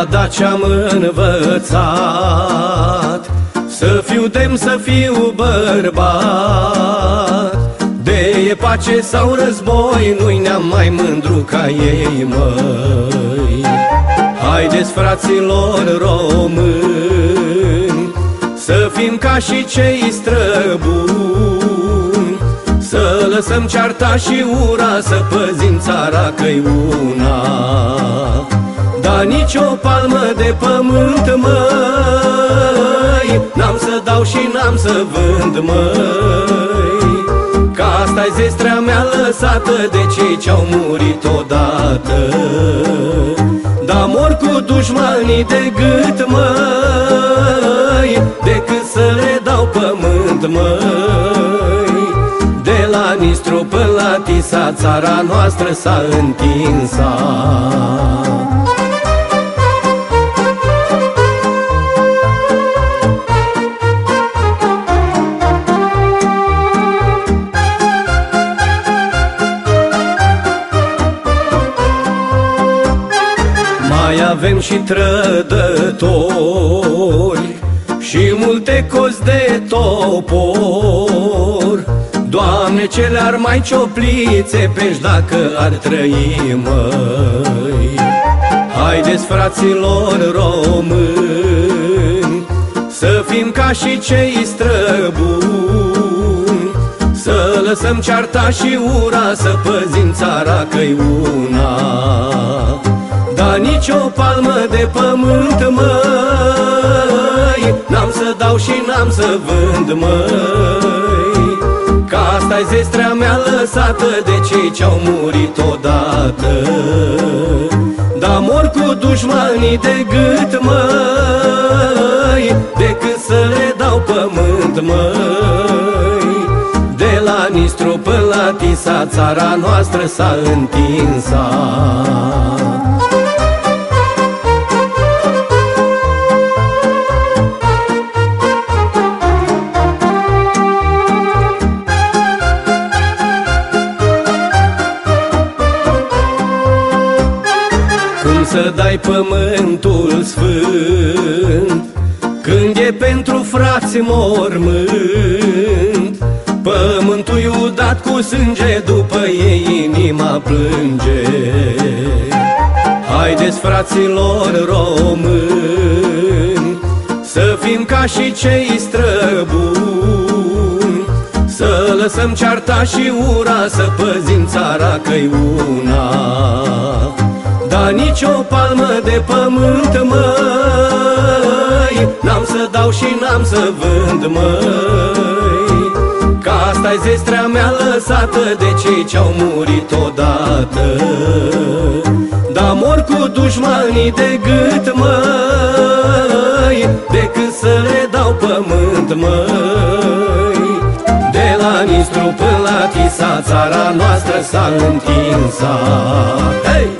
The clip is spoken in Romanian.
Mi-a dat ce-am învățat. Să fiu demn, să fiu bărbat. De e pace sau război Nu-i neam mai mândru ca ei, măi. Haideți, fraților români Să fim ca și cei străbuni. Să lăsăm cearta și ura Să păzim țara că-i una Da nici o palmă de pământ, măi. N-am să dau și n-am să vând, măi. Ca asta-i zestrea mea lăsată De cei ce-au murit odată. Da mor cu dușmanii de gât, măi Decât să le dau pământ, măi. De la Nistru până la Tisa Țara noastră s-a întinsat avem și trădători Și multe cozi de topor. Doamne, ce le-ar mai cioplițe pești dacă ar trăi, măi? Haideți, fraților români Să fim ca și cei străbuni Să lăsăm cearta și ura Să păzim țara că-i una Da nici o palmă de pământ, măi N-am să dau și n-am să vând, măi. Ca asta-i zestrea mea lăsată De cei ce-au murit odată. Da mor cu dușmanii de gât, măi Decât să le dau pământ, măi. De la Nistru până la Tisa Țara noastră s-a întinsat să dai pământul sfânt. Când e pentru frați mormânt Pământul i dat cu sânge După ei inima plânge. Haideți fraților români Să fim ca și cei străbuni. Să lăsăm cearta și ura Să păzim țara că-i una Da nici o palmă de pământ, măi. N-am să dau și n-am să vând, măi. Ca asta-i zestrea mea lăsată De cei ce-au murit odată. Da mor cu dușmanii de gât, măi. Decât să le dau pământ, măi. De la Nistru până la Tisa Țara noastră s-a întinsat. Hey!